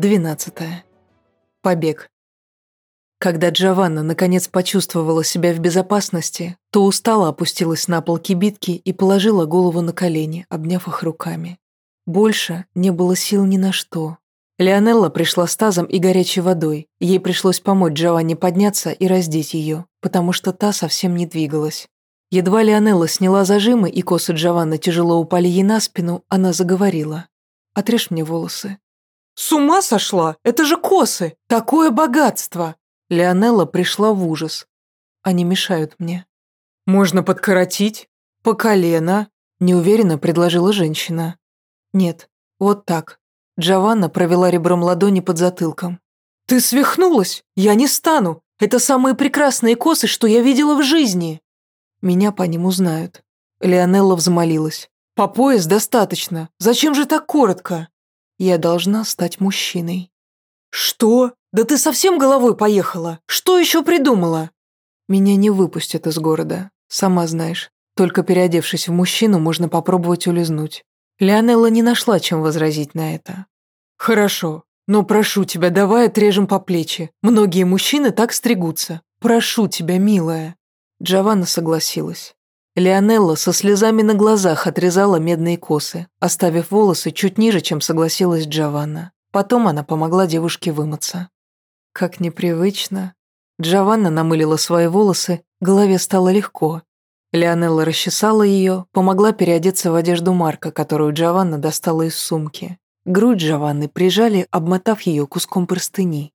12. Побег. Когда Джованна наконец почувствовала себя в безопасности, то устало опустилась на пол кибитки и положила голову на колени, обняв их руками. Больше не было сил ни на что. Леонелла пришла с тазом и горячей водой. Ей пришлось помочь Джованне подняться и раздеть ее, потому что та совсем не двигалась. Едва Леонелла сняла зажимы и косы Джованны тяжело упали ей на спину, она заговорила. «Отрежь мне волосы». «С ума сошла? Это же косы! Такое богатство!» Леонелла пришла в ужас. Они мешают мне. «Можно подкоротить? По колено?» Неуверенно предложила женщина. «Нет, вот так». Джованна провела ребром ладони под затылком. «Ты свихнулась? Я не стану. Это самые прекрасные косы, что я видела в жизни». Меня по ним узнают. Леонелла взмолилась. «По пояс достаточно. Зачем же так коротко?» Я должна стать мужчиной. Что? Да ты совсем головой поехала? Что еще придумала? Меня не выпустят из города, сама знаешь. Только переодевшись в мужчину, можно попробовать улизнуть. Леонелла не нашла, чем возразить на это. Хорошо, но прошу тебя, давай отрежем по плечи. Многие мужчины так стригутся. Прошу тебя, милая. Джованна согласилась. Леонелла со слезами на глазах отрезала медные косы, оставив волосы чуть ниже, чем согласилась Джованна. Потом она помогла девушке вымыться. Как непривычно. Джованна намылила свои волосы, голове стало легко. Леонелла расчесала ее, помогла переодеться в одежду Марка, которую Джованна достала из сумки. Грудь Джованны прижали, обмотав ее куском простыни.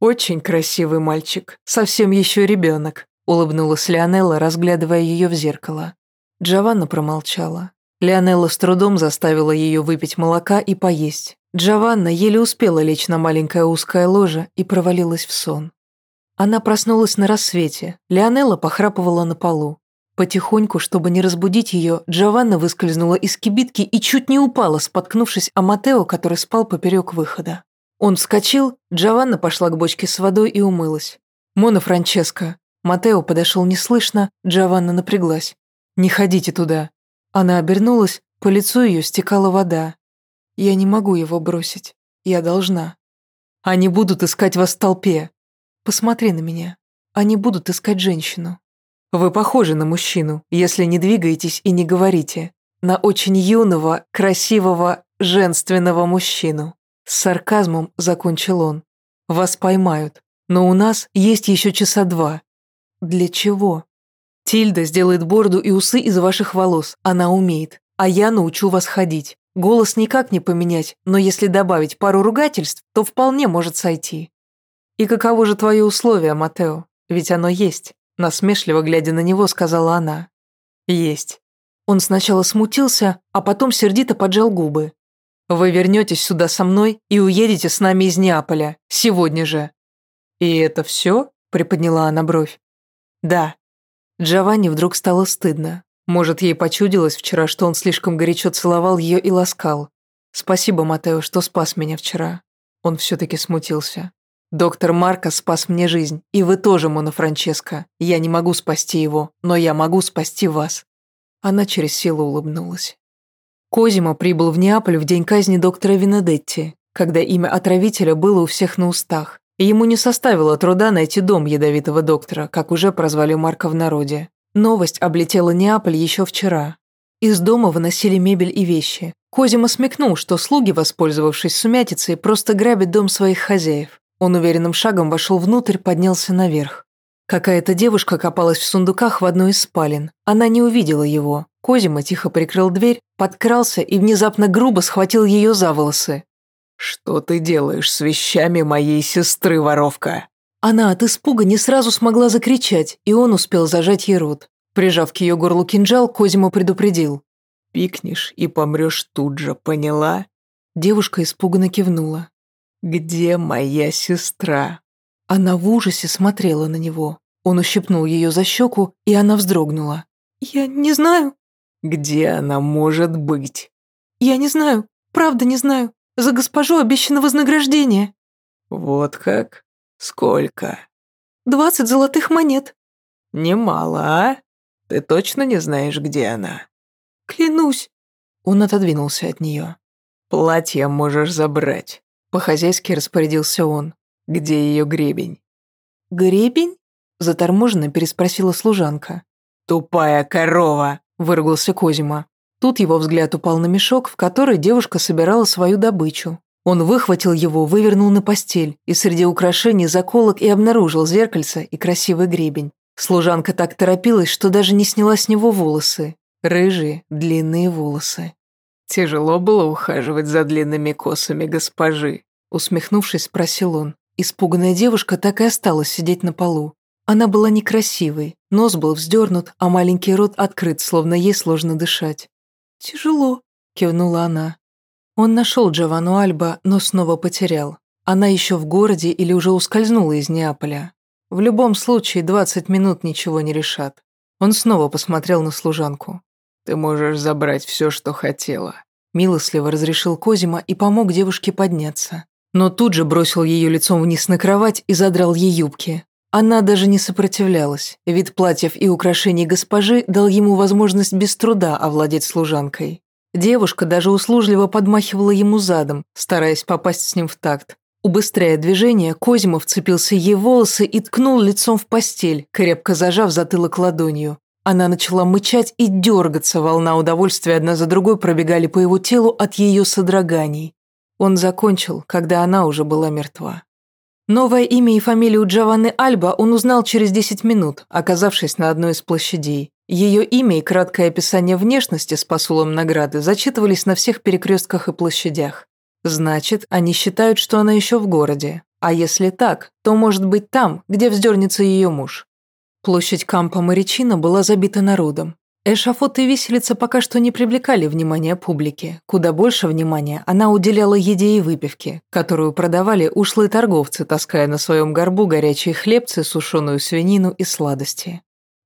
«Очень красивый мальчик, совсем еще ребенок», улыбнулась Леонелла, разглядывая ее в зеркало. Джованна промолчала. Леонелла с трудом заставила ее выпить молока и поесть. Джованна еле успела лечь на маленькое узкое ложе и провалилась в сон. Она проснулась на рассвете. Леонелла похрапывала на полу. Потихоньку, чтобы не разбудить ее, Джованна выскользнула из кибитки и чуть не упала, споткнувшись о Матео, который спал поперек выхода. Он вскочил, Джованна пошла к бочке с водой и умылась. «Мона Франческо, Матео подошел неслышно, Джованна напряглась. «Не ходите туда». Она обернулась, по лицу ее стекала вода. «Я не могу его бросить. Я должна». «Они будут искать вас в толпе». «Посмотри на меня. Они будут искать женщину». «Вы похожи на мужчину, если не двигаетесь и не говорите. На очень юного, красивого, женственного мужчину». С сарказмом закончил он. «Вас поймают. Но у нас есть еще часа два. Для чего? Тильда сделает бороду и усы из ваших волос. Она умеет. А я научу вас ходить. Голос никак не поменять, но если добавить пару ругательств, то вполне может сойти. И каково же твое условие, Матео? Ведь оно есть. Насмешливо глядя на него, сказала она. Есть. Он сначала смутился, а потом сердито поджал губы. Вы вернетесь сюда со мной и уедете с нами из Неаполя. Сегодня же. И это все? Приподняла она бровь. Да. Джованни вдруг стало стыдно. Может, ей почудилось вчера, что он слишком горячо целовал ее и ласкал. Спасибо, Матео, что спас меня вчера. Он все-таки смутился. Доктор Марко спас мне жизнь, и вы тоже, Мона Франческо. Я не могу спасти его, но я могу спасти вас. Она через силу улыбнулась. Козимо прибыл в Неаполь в день казни доктора Винедетти, когда имя отравителя было у всех на устах ему не составило труда найти дом ядовитого доктора, как уже прозвали Марка в народе. Новость облетела Неаполь еще вчера. Из дома выносили мебель и вещи. Козима смекнул, что слуги, воспользовавшись сумятицей, просто грабят дом своих хозяев. Он уверенным шагом вошел внутрь, поднялся наверх. Какая-то девушка копалась в сундуках в одной из спален. Она не увидела его. Козима тихо прикрыл дверь, подкрался и внезапно грубо схватил ее за волосы. «Что ты делаешь с вещами моей сестры, воровка?» Она от испуга не сразу смогла закричать, и он успел зажать ей рот. Прижав к ее горлу кинжал, Козимо предупредил. «Пикнешь и помрешь тут же, поняла?» Девушка испуганно кивнула. «Где моя сестра?» Она в ужасе смотрела на него. Он ущипнул ее за щеку, и она вздрогнула. «Я не знаю». «Где она может быть?» «Я не знаю. Правда не знаю. За госпожу обещано вознаграждение». «Вот как? Сколько?» «Двадцать золотых монет». «Немало, а? Ты точно не знаешь, где она?» «Клянусь». Он отодвинулся от нее. «Платье можешь забрать. По-хозяйски распорядился он. Где ее гребень? Гребень? Заторможенно переспросила служанка. «Тупая корова!» – выругался Козима. Тут его взгляд упал на мешок, в который девушка собирала свою добычу. Он выхватил его, вывернул на постель и среди украшений заколок и обнаружил зеркальце и красивый гребень. Служанка так торопилась, что даже не сняла с него волосы. Рыжие, длинные волосы. «Тяжело было ухаживать за длинными косами госпожи», усмехнувшись, спросил он. Испуганная девушка так и осталась сидеть на полу. Она была некрасивой, нос был вздернут, а маленький рот открыт, словно ей сложно дышать. «Тяжело», — кивнула она. Он нашел Джованну Альба, но снова потерял. Она еще в городе или уже ускользнула из Неаполя. В любом случае, 20 минут ничего не решат. Он снова посмотрел на служанку. «Ты можешь забрать все, что хотела», – милостливо разрешил Козима и помог девушке подняться. Но тут же бросил ее лицом вниз на кровать и задрал ей юбки. Она даже не сопротивлялась. Вид платьев и украшений госпожи дал ему возможность без труда овладеть служанкой. Девушка даже услужливо подмахивала ему задом, стараясь попасть с ним в такт. Убыстряя движение, Козьма вцепился ей в волосы и ткнул лицом в постель, крепко зажав затылок ладонью. Она начала мычать и дергаться, волна удовольствия одна за другой пробегали по его телу от ее содроганий. Он закончил, когда она уже была мертва. Новое имя и фамилию Джованны Альба он узнал через 10 минут, оказавшись на одной из площадей. Ее имя и краткое описание внешности с посулом награды зачитывались на всех перекрестках и площадях. Значит, они считают, что она еще в городе. А если так, то может быть там, где вздернется ее муж. Площадь Кампа Маричина была забита народом. Эшафот и виселица пока что не привлекали внимания публики. Куда больше внимания она уделяла еде и выпивке, которую продавали ушлые торговцы, таская на своем горбу горячие хлебцы, сушеную свинину и сладости.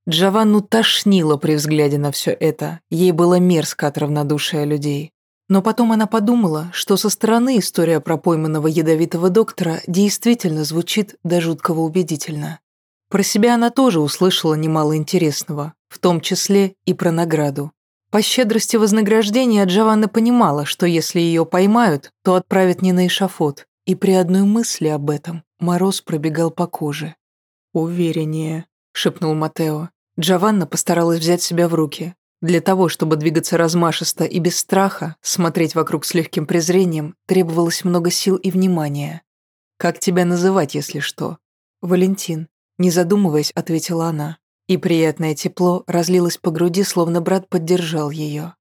Джованну тошнило при взгляде на все это. Ей было мерзко от равнодушия людей. Но потом она подумала, что со стороны история про пойманного ядовитого доктора действительно звучит до жуткого убедительно. Про себя она тоже услышала немало интересного, в том числе и про награду. По щедрости вознаграждения Джованна понимала, что если ее поймают, то отправят не на эшафот, и при одной мысли об этом мороз пробегал по коже. «Увереннее», — шепнул Матео. Джованна постаралась взять себя в руки. Для того, чтобы двигаться размашисто и без страха, смотреть вокруг с легким презрением, требовалось много сил и внимания. «Как тебя называть, если что?» «Валентин», — не задумываясь, ответила она. И приятное тепло разлилось по груди, словно брат поддержал ее.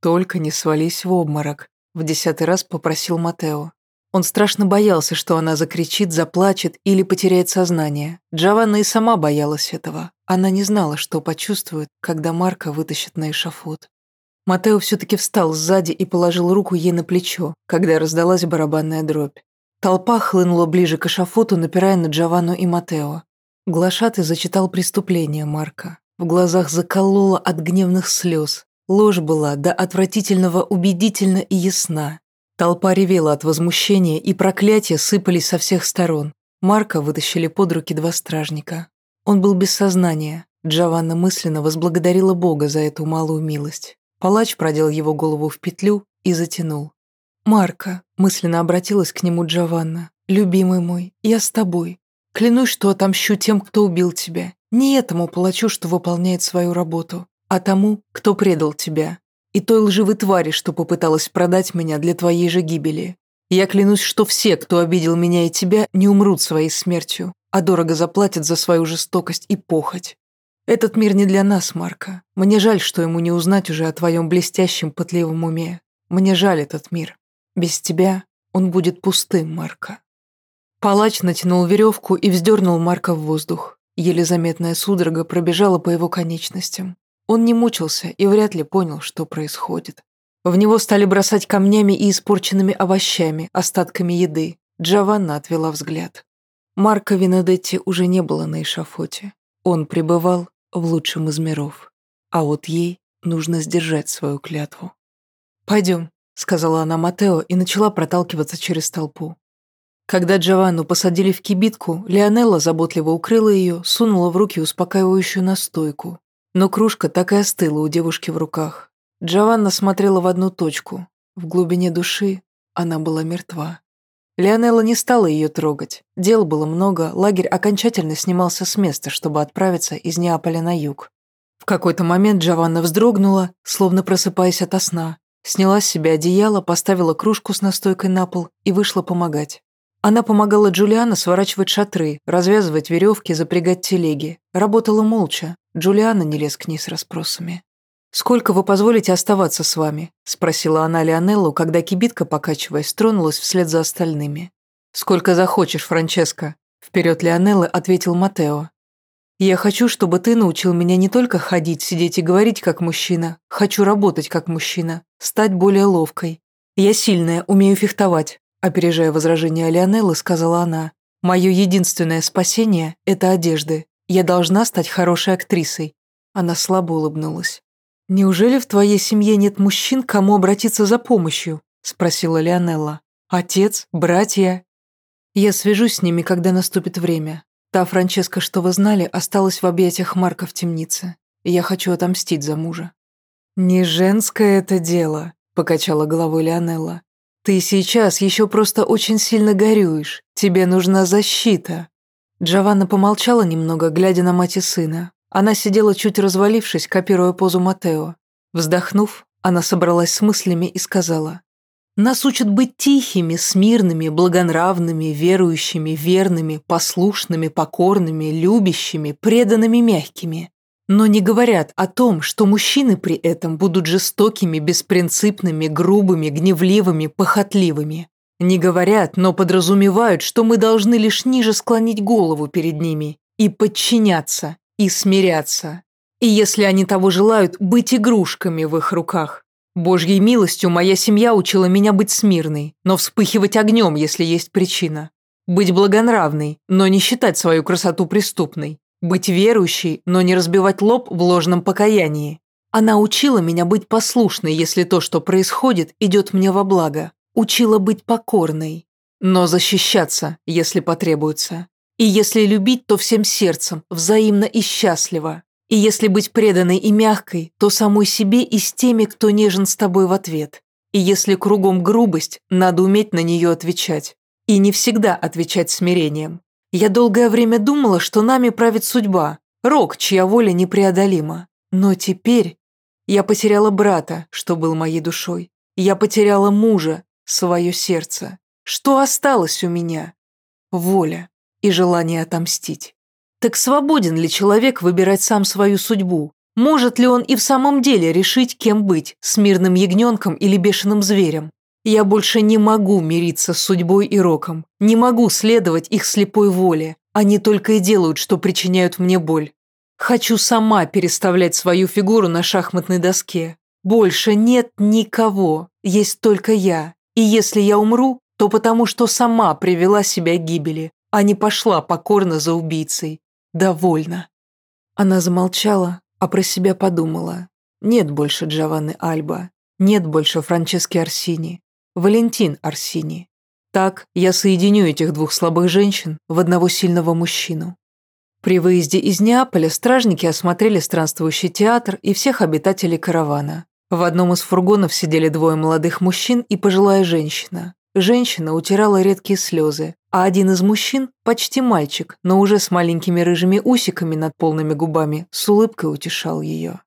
«Только не свались в обморок», — в десятый раз попросил Матео. Он страшно боялся, что она закричит, заплачет или потеряет сознание. Джованна и сама боялась этого. Она не знала, что почувствует, когда Марка вытащит на эшафот. Матео все-таки встал сзади и положил руку ей на плечо, когда раздалась барабанная дробь. Толпа хлынула ближе к эшафоту, напирая на Джованну и Матео. Глашатый зачитал преступление Марка. В глазах закололо от гневных слез. Ложь была до отвратительного убедительно и ясна. Толпа ревела от возмущения, и проклятия сыпались со всех сторон. Марка вытащили под руки два стражника. Он был без сознания. Джованна мысленно возблагодарила Бога за эту малую милость. Палач продел его голову в петлю и затянул. «Марка», — мысленно обратилась к нему Джованна, — «любимый мой, я с тобой. Клянусь, что отомщу тем, кто убил тебя. Не этому палачу, что выполняет свою работу, а тому, кто предал тебя и той лживой твари, что попыталась продать меня для твоей же гибели. Я клянусь, что все, кто обидел меня и тебя, не умрут своей смертью, а дорого заплатят за свою жестокость и похоть. Этот мир не для нас, Марка. Мне жаль, что ему не узнать уже о твоем блестящем пытливом уме. Мне жаль этот мир. Без тебя он будет пустым, Марка. Палач натянул веревку и вздернул Марка в воздух. Еле заметная судорога пробежала по его конечностям. Он не мучился и вряд ли понял, что происходит. В него стали бросать камнями и испорченными овощами, остатками еды. Джованна отвела взгляд. Марка Винодетти уже не было на эшафоте. Он пребывал в лучшем из миров. А вот ей нужно сдержать свою клятву. «Пойдем», — сказала она Матео и начала проталкиваться через толпу. Когда Джованну посадили в кибитку, Леонелла заботливо укрыла ее, сунула в руки успокаивающую настойку, но кружка так и остыла у девушки в руках. Джованна смотрела в одну точку. В глубине души она была мертва. Леонелла не стала ее трогать. Дел было много, лагерь окончательно снимался с места, чтобы отправиться из Неаполя на юг. В какой-то момент Джованна вздрогнула, словно просыпаясь ото сна. Сняла с себя одеяло, поставила кружку с настойкой на пол и вышла помогать. Она помогала Джулиана сворачивать шатры, развязывать веревки, запрягать телеги. Работала молча. Джулиана не лез к ней с расспросами. «Сколько вы позволите оставаться с вами?» – спросила она Леонеллу, когда кибитка, покачиваясь, тронулась вслед за остальными. «Сколько захочешь, Франческо», – вперед Леонеллы ответил Матео. «Я хочу, чтобы ты научил меня не только ходить, сидеть и говорить как мужчина. Хочу работать как мужчина, стать более ловкой. Я сильная, умею фехтовать», – опережая возражение Леонеллы, сказала она. «Мое единственное спасение – это одежды. Я должна стать хорошей актрисой». Она слабо улыбнулась. «Неужели в твоей семье нет мужчин, кому обратиться за помощью?» – спросила Леонелла. «Отец? Братья?» «Я свяжусь с ними, когда наступит время. Та Франческа, что вы знали, осталась в объятиях Марка в темнице. Я хочу отомстить за мужа». «Не женское это дело», – покачала головой Леонелла. «Ты сейчас еще просто очень сильно горюешь. Тебе нужна защита». Джованна помолчала немного, глядя на мать и сына. Она сидела чуть развалившись, копируя позу Матео. Вздохнув, она собралась с мыслями и сказала, «Нас учат быть тихими, смирными, благонравными, верующими, верными, послушными, покорными, любящими, преданными, мягкими. Но не говорят о том, что мужчины при этом будут жестокими, беспринципными, грубыми, гневливыми, похотливыми. Не говорят, но подразумевают, что мы должны лишь ниже склонить голову перед ними и подчиняться, и смиряться. И если они того желают, быть игрушками в их руках. Божьей милостью моя семья учила меня быть смирной, но вспыхивать огнем, если есть причина. Быть благонравной, но не считать свою красоту преступной. Быть верующей, но не разбивать лоб в ложном покаянии. Она учила меня быть послушной, если то, что происходит, идет мне во благо. Учила быть покорной, но защищаться, если потребуется. И если любить, то всем сердцем, взаимно и счастливо. И если быть преданной и мягкой, то самой себе и с теми, кто нежен с тобой в ответ. И если кругом грубость, надо уметь на нее отвечать. И не всегда отвечать смирением. Я долгое время думала, что нами правит судьба, рок, чья воля непреодолима. Но теперь я потеряла брата, что был моей душой. Я потеряла мужа, свое сердце. Что осталось у меня? Воля и желание отомстить. Так свободен ли человек выбирать сам свою судьбу? Может ли он и в самом деле решить, кем быть, с мирным ягненком или бешеным зверем? Я больше не могу мириться с судьбой и роком, не могу следовать их слепой воле. Они только и делают, что причиняют мне боль. Хочу сама переставлять свою фигуру на шахматной доске. Больше нет никого, есть только я. И если я умру, то потому что сама привела себя к гибели, а не пошла покорно за убийцей. Довольно. Она замолчала, а про себя подумала. Нет больше Джованны Альба, нет больше Франчески Арсини, Валентин Арсини. Так я соединю этих двух слабых женщин в одного сильного мужчину. При выезде из Неаполя стражники осмотрели странствующий театр и всех обитателей каравана. В одном из фургонов сидели двое молодых мужчин и пожилая женщина. Женщина утирала редкие слезы, а один из мужчин, почти мальчик, но уже с маленькими рыжими усиками над полными губами, с улыбкой утешал ее.